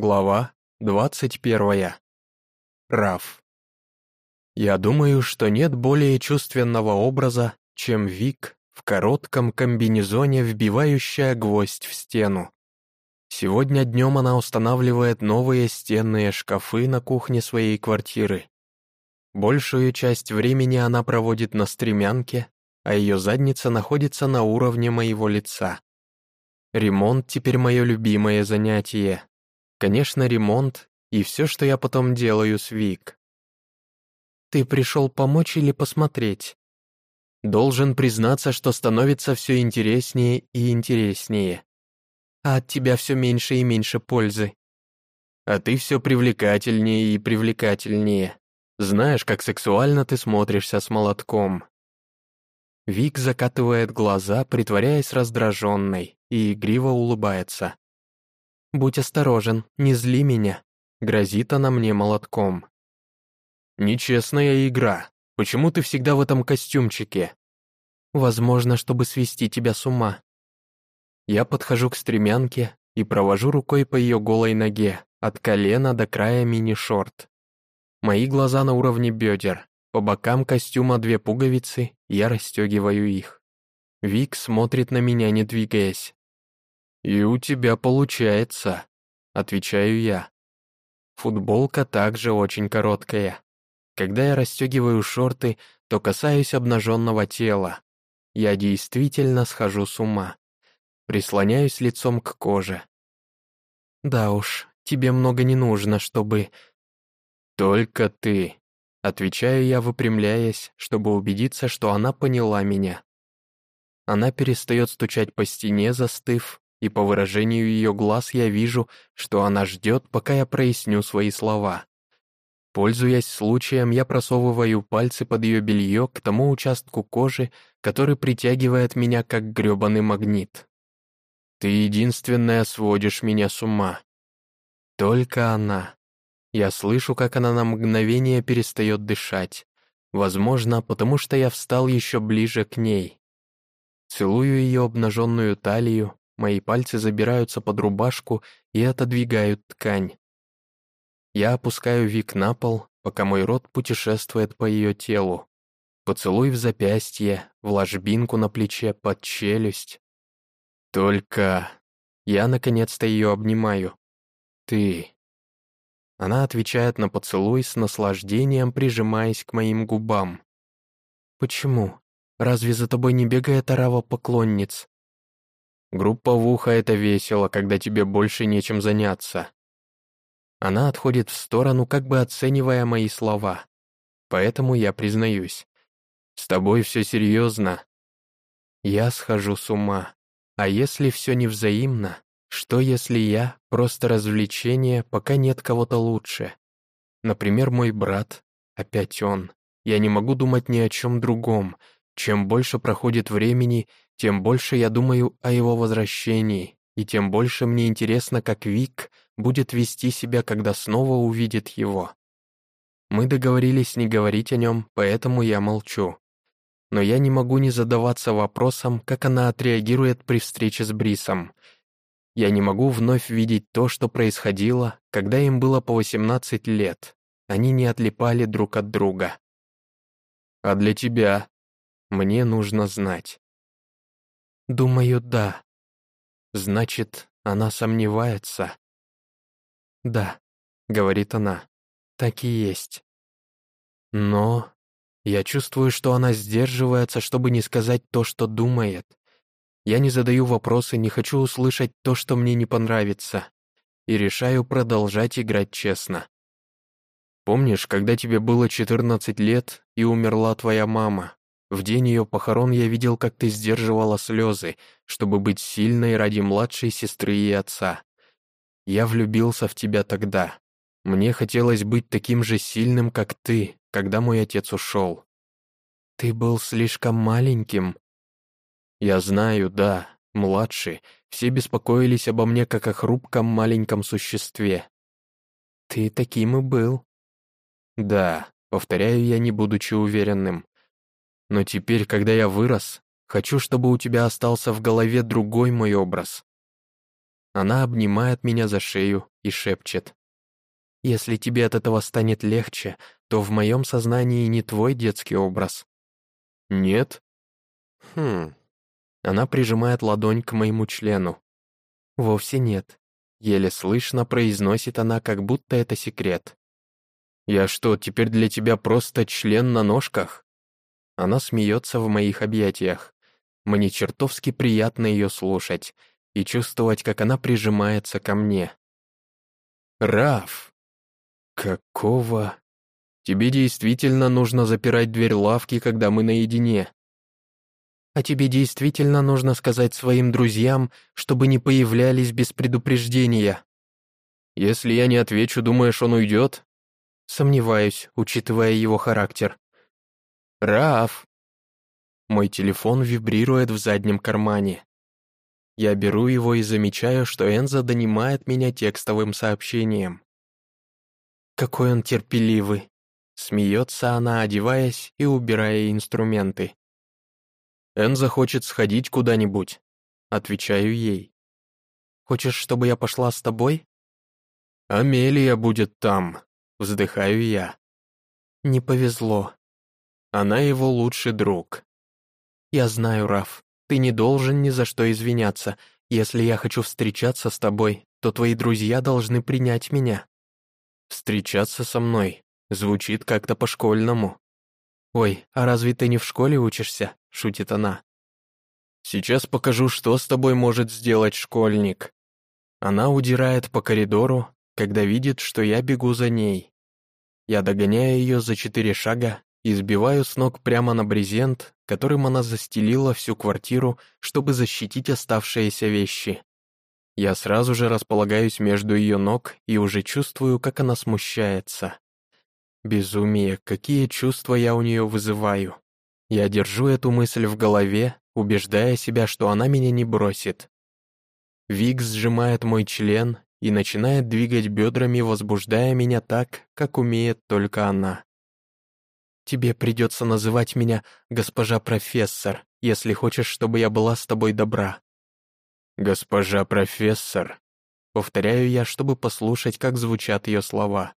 Глава двадцать первая. Раф. Я думаю, что нет более чувственного образа, чем Вик в коротком комбинезоне, вбивающая гвоздь в стену. Сегодня днем она устанавливает новые стенные шкафы на кухне своей квартиры. Большую часть времени она проводит на стремянке, а ее задница находится на уровне моего лица. Ремонт теперь мое любимое занятие. Конечно, ремонт и все, что я потом делаю с Вик. Ты пришел помочь или посмотреть? Должен признаться, что становится все интереснее и интереснее. А от тебя все меньше и меньше пользы. А ты все привлекательнее и привлекательнее. Знаешь, как сексуально ты смотришься с молотком. Вик закатывает глаза, притворяясь раздраженной, и игриво улыбается. «Будь осторожен, не зли меня», — грозит она мне молотком. «Нечестная игра. Почему ты всегда в этом костюмчике?» «Возможно, чтобы свести тебя с ума». Я подхожу к стремянке и провожу рукой по ее голой ноге, от колена до края мини-шорт. Мои глаза на уровне бедер, по бокам костюма две пуговицы, я расстегиваю их. Вик смотрит на меня, не двигаясь. «И у тебя получается», — отвечаю я. Футболка также очень короткая. Когда я расстегиваю шорты, то касаюсь обнаженного тела. Я действительно схожу с ума. Прислоняюсь лицом к коже. «Да уж, тебе много не нужно, чтобы...» «Только ты», — отвечаю я, выпрямляясь, чтобы убедиться, что она поняла меня. Она перестает стучать по стене, застыв, и по выражению ее глаз я вижу, что она ждет, пока я проясню свои слова. Пользуясь случаем, я просовываю пальцы под ее белье к тому участку кожи, который притягивает меня как грёбаный магнит. Ты единственная сводишь меня с ума. Только она. Я слышу, как она на мгновение перестает дышать. Возможно, потому что я встал еще ближе к ней. Целую ее обнаженную талию, Мои пальцы забираются под рубашку и отодвигают ткань. Я опускаю Вик на пол, пока мой рот путешествует по ее телу. Поцелуй в запястье, в ложбинку на плече, под челюсть. Только... Я наконец-то ее обнимаю. Ты... Она отвечает на поцелуй с наслаждением, прижимаясь к моим губам. «Почему? Разве за тобой не бегает орава поклонниц?» Групповуха — это весело, когда тебе больше нечем заняться. Она отходит в сторону, как бы оценивая мои слова. Поэтому я признаюсь. С тобой все серьезно. Я схожу с ума. А если все невзаимно, что если я просто развлечение, пока нет кого-то лучше? Например, мой брат, опять он. Я не могу думать ни о чем другом. Чем больше проходит времени, тем больше я думаю о его возвращении, и тем больше мне интересно, как Вик будет вести себя, когда снова увидит его. Мы договорились не говорить о нем, поэтому я молчу. Но я не могу не задаваться вопросом, как она отреагирует при встрече с Брисом. Я не могу вновь видеть то, что происходило, когда им было по 18 лет. Они не отлипали друг от друга. А для тебя мне нужно знать. Думаю, да. Значит, она сомневается. Да, говорит она, так и есть. Но я чувствую, что она сдерживается, чтобы не сказать то, что думает. Я не задаю вопросы, не хочу услышать то, что мне не понравится, и решаю продолжать играть честно. Помнишь, когда тебе было 14 лет и умерла твоя мама? В день ее похорон я видел, как ты сдерживала слезы, чтобы быть сильной ради младшей сестры и отца. Я влюбился в тебя тогда. Мне хотелось быть таким же сильным, как ты, когда мой отец ушел. Ты был слишком маленьким. Я знаю, да, младший. Все беспокоились обо мне, как о хрупком маленьком существе. Ты таким и был. Да, повторяю я, не будучи уверенным. Но теперь, когда я вырос, хочу, чтобы у тебя остался в голове другой мой образ. Она обнимает меня за шею и шепчет. «Если тебе от этого станет легче, то в моем сознании не твой детский образ». «Нет?» «Хм...» Она прижимает ладонь к моему члену. «Вовсе нет». Еле слышно произносит она, как будто это секрет. «Я что, теперь для тебя просто член на ножках?» Она смеется в моих объятиях. Мне чертовски приятно ее слушать и чувствовать, как она прижимается ко мне. «Раф! Какого? Тебе действительно нужно запирать дверь лавки, когда мы наедине. А тебе действительно нужно сказать своим друзьям, чтобы не появлялись без предупреждения. Если я не отвечу, думаешь, он уйдет? Сомневаюсь, учитывая его характер. Раф! Мой телефон вибрирует в заднем кармане. Я беру его и замечаю, что Энза донимает меня текстовым сообщением. Какой он терпеливый. Смеется она, одеваясь и убирая инструменты. Энза хочет сходить куда-нибудь. Отвечаю ей. Хочешь, чтобы я пошла с тобой? Амелия будет там. Вздыхаю я. Не повезло. Она его лучший друг. Я знаю, Раф, ты не должен ни за что извиняться. Если я хочу встречаться с тобой, то твои друзья должны принять меня. Встречаться со мной звучит как-то по-школьному. «Ой, а разве ты не в школе учишься?» — шутит она. «Сейчас покажу, что с тобой может сделать школьник». Она удирает по коридору, когда видит, что я бегу за ней. Я догоняю ее за четыре шага и сбиваю с ног прямо на брезент, которым она застелила всю квартиру, чтобы защитить оставшиеся вещи. Я сразу же располагаюсь между ее ног и уже чувствую, как она смущается. Безумие, какие чувства я у нее вызываю. Я держу эту мысль в голове, убеждая себя, что она меня не бросит. Вик сжимает мой член и начинает двигать бедрами, возбуждая меня так, как умеет только она. «Тебе придется называть меня госпожа профессор, если хочешь, чтобы я была с тобой добра». «Госпожа профессор», — повторяю я, чтобы послушать, как звучат ее слова.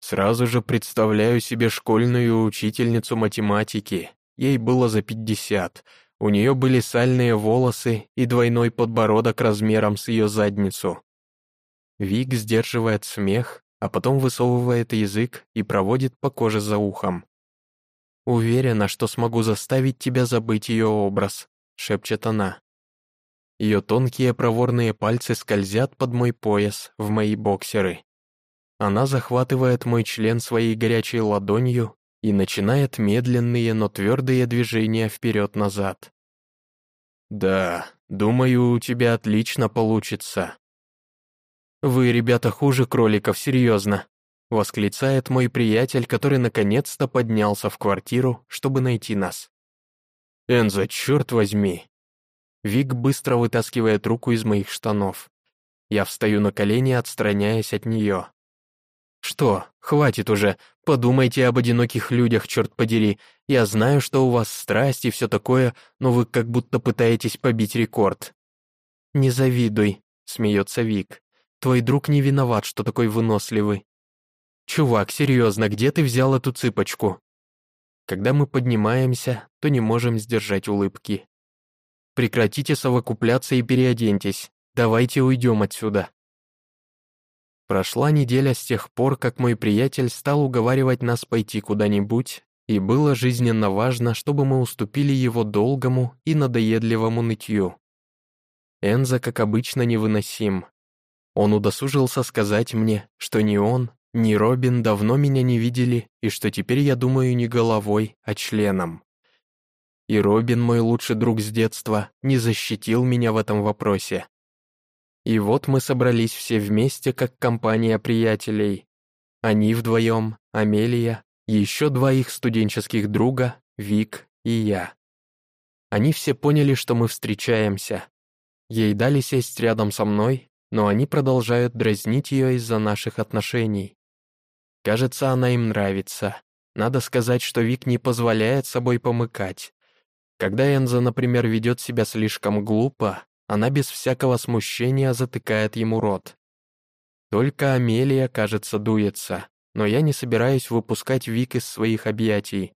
Сразу же представляю себе школьную учительницу математики. Ей было за пятьдесят. У нее были сальные волосы и двойной подбородок размером с ее задницу. Вик сдерживает смех, а потом высовывает язык и проводит по коже за ухом. «Уверена, что смогу заставить тебя забыть ее образ», — шепчет она. Ее тонкие проворные пальцы скользят под мой пояс в мои боксеры. Она захватывает мой член своей горячей ладонью и начинает медленные, но твердые движения вперед-назад. «Да, думаю, у тебя отлично получится». «Вы, ребята, хуже кроликов, серьезно», — восклицает мой приятель, который наконец-то поднялся в квартиру, чтобы найти нас. «Энза, черт возьми!» Вик быстро вытаскивает руку из моих штанов. Я встаю на колени, отстраняясь от нее. «Что, хватит уже, подумайте об одиноких людях, черт подери. Я знаю, что у вас страсть и все такое, но вы как будто пытаетесь побить рекорд». «Не завидуй», — смеется Вик. «Твой друг не виноват, что такой выносливый». «Чувак, серьезно, где ты взял эту цыпочку?» Когда мы поднимаемся, то не можем сдержать улыбки. «Прекратите совокупляться и переоденьтесь. Давайте уйдем отсюда». Прошла неделя с тех пор, как мой приятель стал уговаривать нас пойти куда-нибудь, и было жизненно важно, чтобы мы уступили его долгому и надоедливому нытью. Энза, как обычно, невыносим. Он удосужился сказать мне, что ни он, ни Робин давно меня не видели, и что теперь я думаю не головой, а членом. И Робин, мой лучший друг с детства, не защитил меня в этом вопросе. И вот мы собрались все вместе, как компания приятелей. Они вдвоем, Амелия, еще два их студенческих друга, Вик и я. Они все поняли, что мы встречаемся. Ей дали сесть рядом со мной, но они продолжают дразнить ее из-за наших отношений. Кажется, она им нравится. Надо сказать, что Вик не позволяет собой помыкать. Когда Энза, например, ведет себя слишком глупо, она без всякого смущения затыкает ему рот. Только Амелия, кажется, дуется, но я не собираюсь выпускать Вик из своих объятий,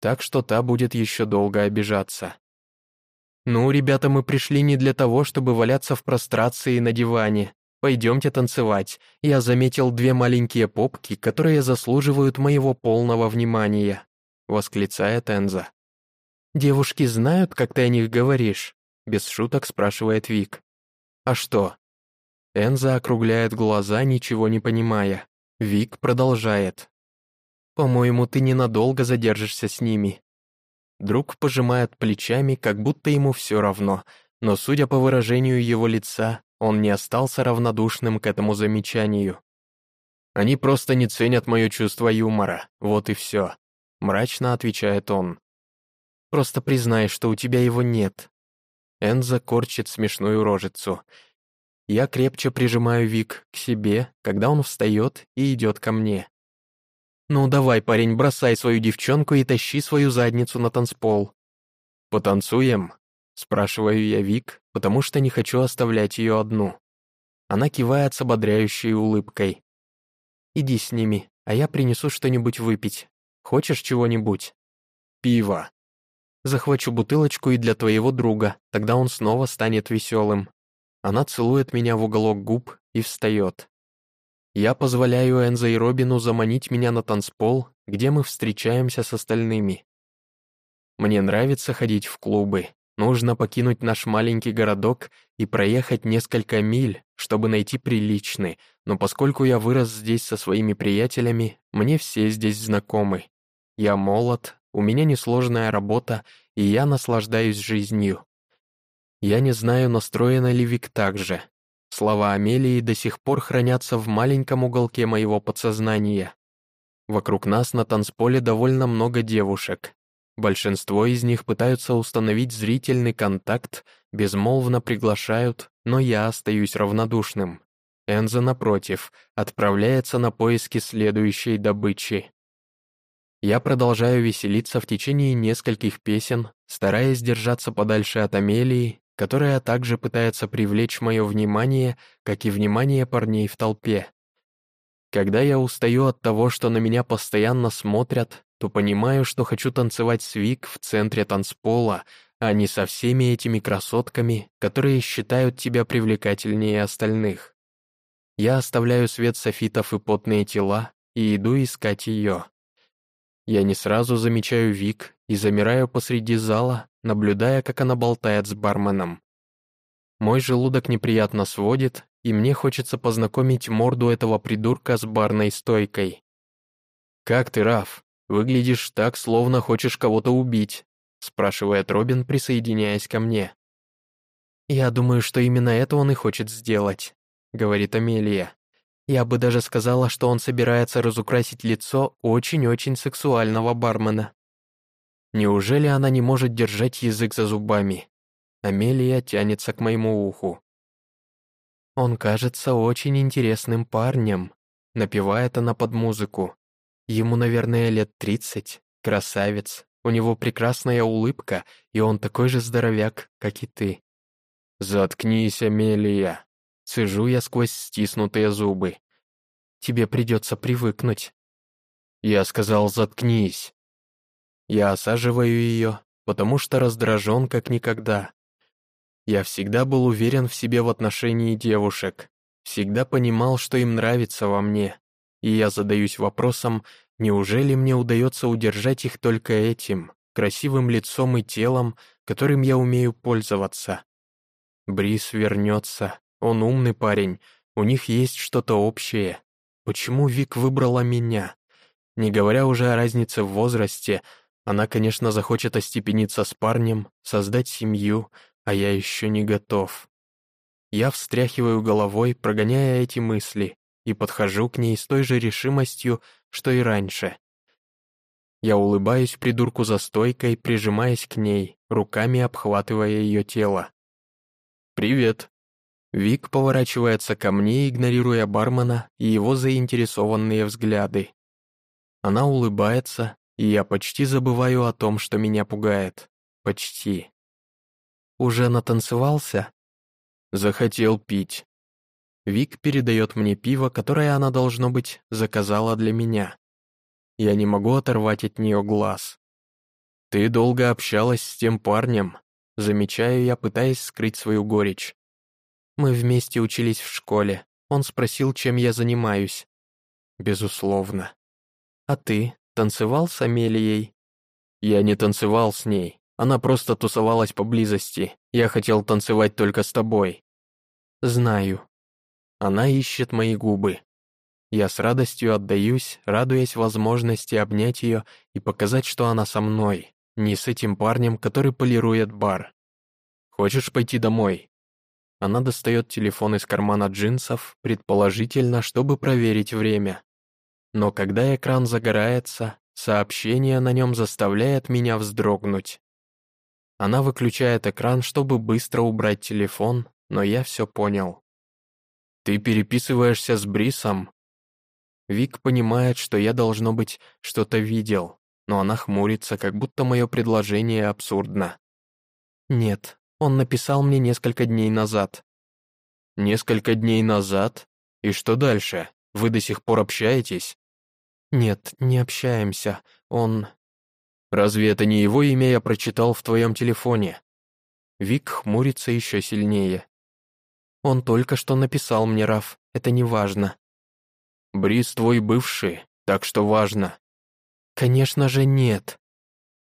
так что та будет еще долго обижаться. «Ну, ребята, мы пришли не для того, чтобы валяться в прострации на диване. Пойдемте танцевать. Я заметил две маленькие попки, которые заслуживают моего полного внимания», — восклицает Энза. «Девушки знают, как ты о них говоришь?» — без шуток спрашивает Вик. «А что?» Энза округляет глаза, ничего не понимая. Вик продолжает. «По-моему, ты ненадолго задержишься с ними. Друг пожимает плечами, как будто ему все равно, но, судя по выражению его лица, он не остался равнодушным к этому замечанию. «Они просто не ценят мое чувство юмора, вот и все», — мрачно отвечает он. «Просто признай, что у тебя его нет». Энза корчит смешную рожицу. Я крепче прижимаю Вик к себе, когда он встает и идет ко мне. «Ну давай, парень, бросай свою девчонку и тащи свою задницу на танцпол». «Потанцуем?» — спрашиваю я Вик, потому что не хочу оставлять ее одну. Она кивает с ободряющей улыбкой. «Иди с ними, а я принесу что-нибудь выпить. Хочешь чего-нибудь?» «Пиво». «Захвачу бутылочку и для твоего друга, тогда он снова станет веселым». Она целует меня в уголок губ и встает. Я позволяю Энзо и Робину заманить меня на танцпол, где мы встречаемся с остальными. Мне нравится ходить в клубы. Нужно покинуть наш маленький городок и проехать несколько миль, чтобы найти приличный, но поскольку я вырос здесь со своими приятелями, мне все здесь знакомы. Я молод, у меня несложная работа, и я наслаждаюсь жизнью. Я не знаю, настроена ли Вик так же, Слова Амелии до сих пор хранятся в маленьком уголке моего подсознания. Вокруг нас на танцполе довольно много девушек. Большинство из них пытаются установить зрительный контакт, безмолвно приглашают, но я остаюсь равнодушным. Энза, напротив, отправляется на поиски следующей добычи. Я продолжаю веселиться в течение нескольких песен, стараясь держаться подальше от Амелии которая также пытается привлечь мое внимание, как и внимание парней в толпе. Когда я устаю от того, что на меня постоянно смотрят, то понимаю, что хочу танцевать с Вик в центре танцпола, а не со всеми этими красотками, которые считают тебя привлекательнее остальных. Я оставляю свет софитов и потные тела и иду искать ее. Я не сразу замечаю Вик и замираю посреди зала, наблюдая, как она болтает с барменом. Мой желудок неприятно сводит, и мне хочется познакомить морду этого придурка с барной стойкой. «Как ты, Раф? Выглядишь так, словно хочешь кого-то убить», спрашивает Робин, присоединяясь ко мне. «Я думаю, что именно это он и хочет сделать», говорит Амелия. Я бы даже сказала, что он собирается разукрасить лицо очень-очень сексуального бармена. Неужели она не может держать язык за зубами? Амелия тянется к моему уху. Он кажется очень интересным парнем, напевает она под музыку. Ему, наверное, лет тридцать, красавец, у него прекрасная улыбка, и он такой же здоровяк, как и ты. «Заткнись, Амелия!» Цежу я сквозь стиснутые зубы. «Тебе придется привыкнуть». Я сказал «заткнись». Я осаживаю ее, потому что раздражен как никогда. Я всегда был уверен в себе в отношении девушек, всегда понимал, что им нравится во мне, и я задаюсь вопросом, неужели мне удается удержать их только этим, красивым лицом и телом, которым я умею пользоваться. Брис вернется, он умный парень, у них есть что-то общее. Почему Вик выбрала меня? Не говоря уже о разнице в возрасте, она, конечно, захочет остепениться с парнем, создать семью, а я еще не готов. Я встряхиваю головой, прогоняя эти мысли, и подхожу к ней с той же решимостью, что и раньше. Я улыбаюсь придурку за стойкой, прижимаясь к ней, руками обхватывая ее тело. «Привет». Вик поворачивается ко мне, игнорируя бармена и его заинтересованные взгляды. Она улыбается, и я почти забываю о том, что меня пугает. Почти. «Уже натанцевался?» Захотел пить. Вик передает мне пиво, которое она, должно быть, заказала для меня. Я не могу оторвать от нее глаз. «Ты долго общалась с тем парнем», замечаю я, пытаясь скрыть свою горечь. Мы вместе учились в школе. Он спросил, чем я занимаюсь. Безусловно. А ты танцевал с Амелией? Я не танцевал с ней. Она просто тусовалась поблизости. Я хотел танцевать только с тобой. Знаю. Она ищет мои губы. Я с радостью отдаюсь, радуясь возможности обнять ее и показать, что она со мной, не с этим парнем, который полирует бар. Хочешь пойти домой? Она достает телефон из кармана джинсов, предположительно, чтобы проверить время. Но когда экран загорается, сообщение на нем заставляет меня вздрогнуть. Она выключает экран, чтобы быстро убрать телефон, но я все понял. «Ты переписываешься с Брисом?» Вик понимает, что я, должно быть, что-то видел, но она хмурится, как будто мое предложение абсурдно. «Нет, он написал мне несколько дней назад». «Несколько дней назад? И что дальше? Вы до сих пор общаетесь?» «Нет, не общаемся. Он...» «Разве это не его имя я прочитал в твоем телефоне?» Вик хмурится еще сильнее. «Он только что написал мне, Раф. Это не важно». «Брис твой бывший, так что важно». «Конечно же нет».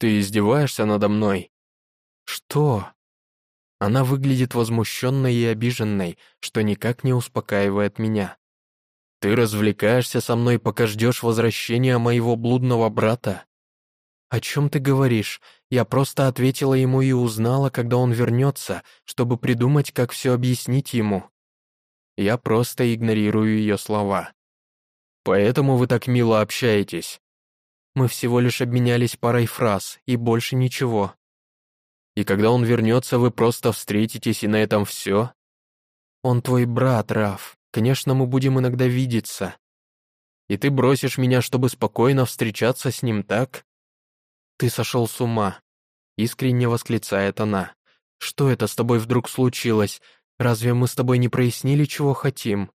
«Ты издеваешься надо мной?» «Что?» Она выглядит возмущенной и обиженной, что никак не успокаивает меня. «Ты развлекаешься со мной, пока ждешь возвращения моего блудного брата?» «О чем ты говоришь? Я просто ответила ему и узнала, когда он вернется, чтобы придумать, как все объяснить ему». Я просто игнорирую ее слова. «Поэтому вы так мило общаетесь?» Мы всего лишь обменялись парой фраз, и больше ничего. И когда он вернется, вы просто встретитесь, и на этом все? Он твой брат, Раф. Конечно, мы будем иногда видеться. И ты бросишь меня, чтобы спокойно встречаться с ним, так? Ты сошел с ума. Искренне восклицает она. Что это с тобой вдруг случилось? Разве мы с тобой не прояснили, чего хотим?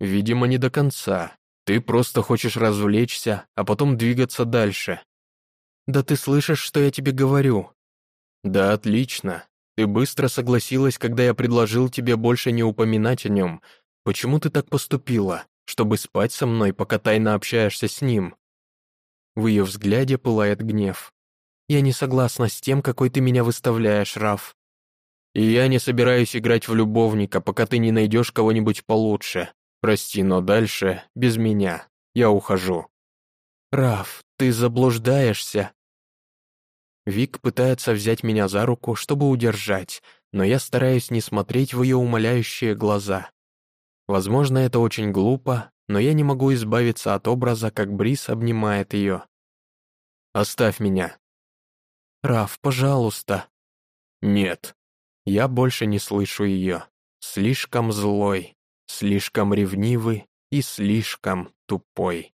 Видимо, не до конца. Ты просто хочешь развлечься, а потом двигаться дальше. Да ты слышишь, что я тебе говорю? «Да, отлично. Ты быстро согласилась, когда я предложил тебе больше не упоминать о нем. Почему ты так поступила? Чтобы спать со мной, пока тайно общаешься с ним?» В ее взгляде пылает гнев. «Я не согласна с тем, какой ты меня выставляешь, Раф. И я не собираюсь играть в любовника, пока ты не найдешь кого-нибудь получше. Прости, но дальше без меня. Я ухожу». «Раф, ты заблуждаешься. Вик пытается взять меня за руку, чтобы удержать, но я стараюсь не смотреть в ее умоляющие глаза. Возможно, это очень глупо, но я не могу избавиться от образа, как Брис обнимает ее. «Оставь меня». «Раф, пожалуйста». «Нет». Я больше не слышу ее. Слишком злой, слишком ревнивый и слишком тупой.